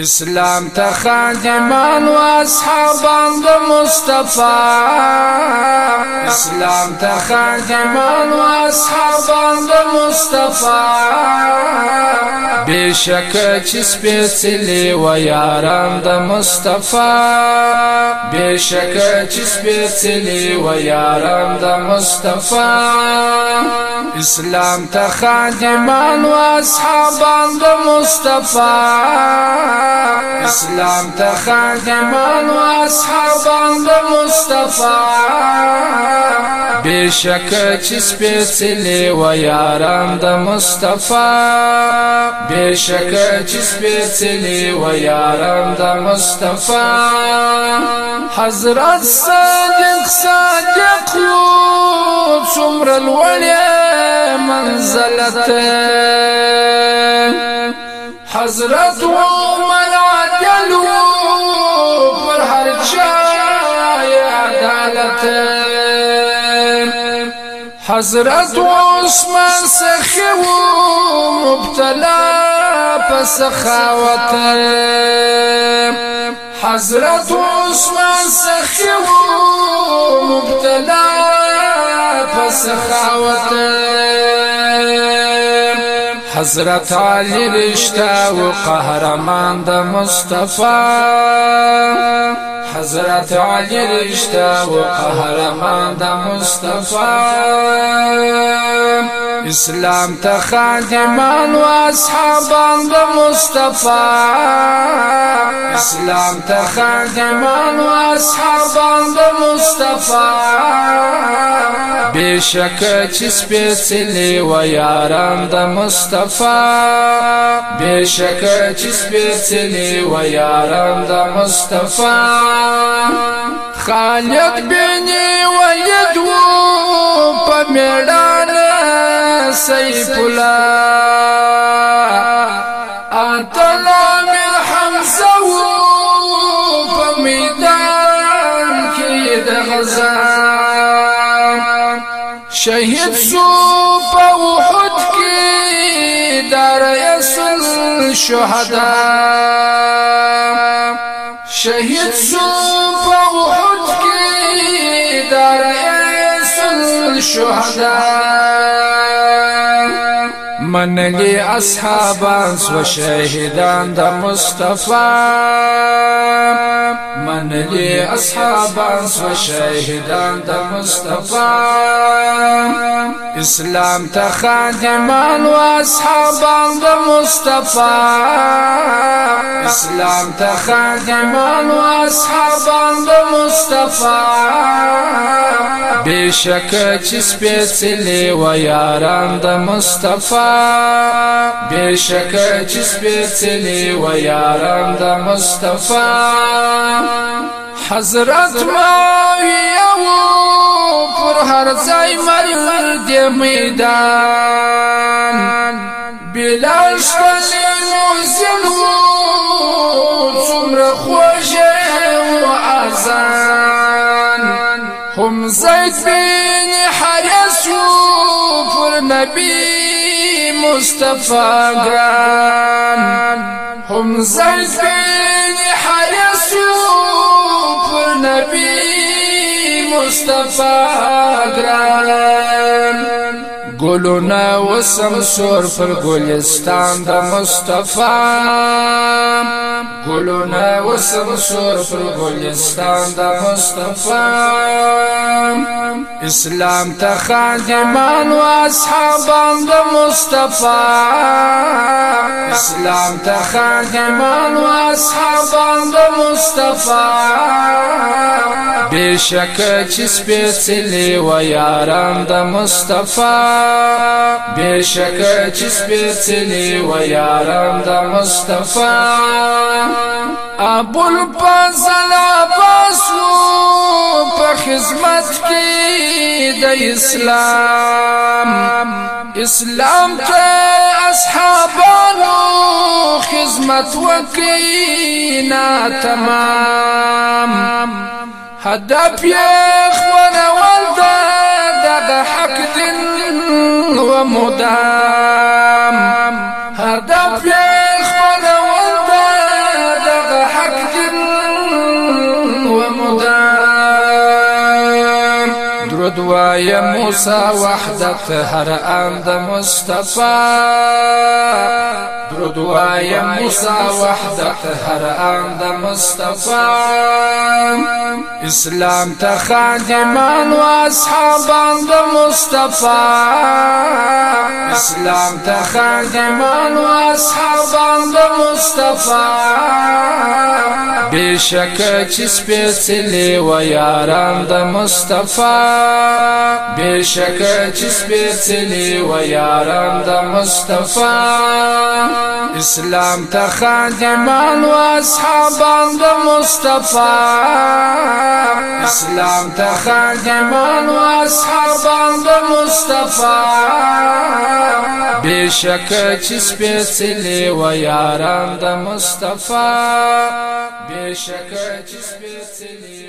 اسلام ته خادمان و اصحابان د مصطفی. اسلام ته خادمان و اصحابان د مصطفی. بشک چې سپېڅلې و یاران د مصطفی. بشک چې سپېڅلې و یاران د مصطفی اسلام ته خادمان و اصحابان د مصطفی. اسلام ته خادمان و اصحابان د مصطفی. بشک چې سپېڅلې و یاران د مصطفی. بشک چې سپېڅلې و یاران د مصطفی. حضرت صادق صادق څومره لوړه منزلته حضرت عمر حضرت عثمان سخیو مبتلا پسخاوت حضرت عثمان سخیو مبتلا پسخاوت حضرت علی رشتہ و قهرمان د مصطفی. حضرت علی رشتہ و قهرمان د مصطفی اسلام ته خادمان و اصحابان د مصطفی اسلام ته خادمان و اصحابان د مصطفی بشک چې سپېڅلې و یاران د مصطفی بشک چې سپېڅلې و یاران د مصطفی خالد بن ولید و په میدان سیف الله اتلا من حمزة و په میدان غزا شهید سو په وحد کې دار شهدا شهید سو په وحد کې دار یسل شهدا. منلی اصحابان سو شهیدان د مصطفی. منلی اصحابان سو شهیدان د مصطفی إسلام ته خادمان و اصحابان د مصطفی إسلام ته خادمان و اصحابان د مصطفی بشک چې سپېڅلې و یاران د مصطفی. بشک چې سپېڅلې و یاران د مصطفی. حضرت ماویه پر هر ځای مرد میدان. بلال شپلی موزن څومره خوږه زید بن حارث پر نبی مصطفی هم زید بن حارث پر نبی مصطفی ګران ګلونا وسم سور پر ګلستان د مصطفی. ګلونا وسم سور پر ګلستان د مصطفی. اسلام ته خادمان و اصحابان د مصطفی. اسلام ته خادمان و اصحابان د مصطفی. بشک چې سپېڅلې و یاران د مصطفی. بشک چې سپېڅلې و یاران د مصطفی ابو الفضل باسو په خدمت کې د اسلام. اسلام ته اصحابانو خدمت وکینا تمام. هدف یې خپلول دا د حق دین و درود موسى وحدت هر د مصطفی درود موسى وحدت هر د مصطفی. اسلام ته خادمان و اصحابان د مصطفی. اسلام ته خادمان و اصحابان د مصطفی. بشک چې سپېڅلې و یاران د مصطفی. بشک چې سپېڅلې و یاران د مصطفی. اسلام ته خادمان و اصحابان د مصطفی. اسلام ته خادمان و اصحابان د مصطفی. بشک چې سپېڅلې و یاران د مصطفی. بشک چې سپېڅلې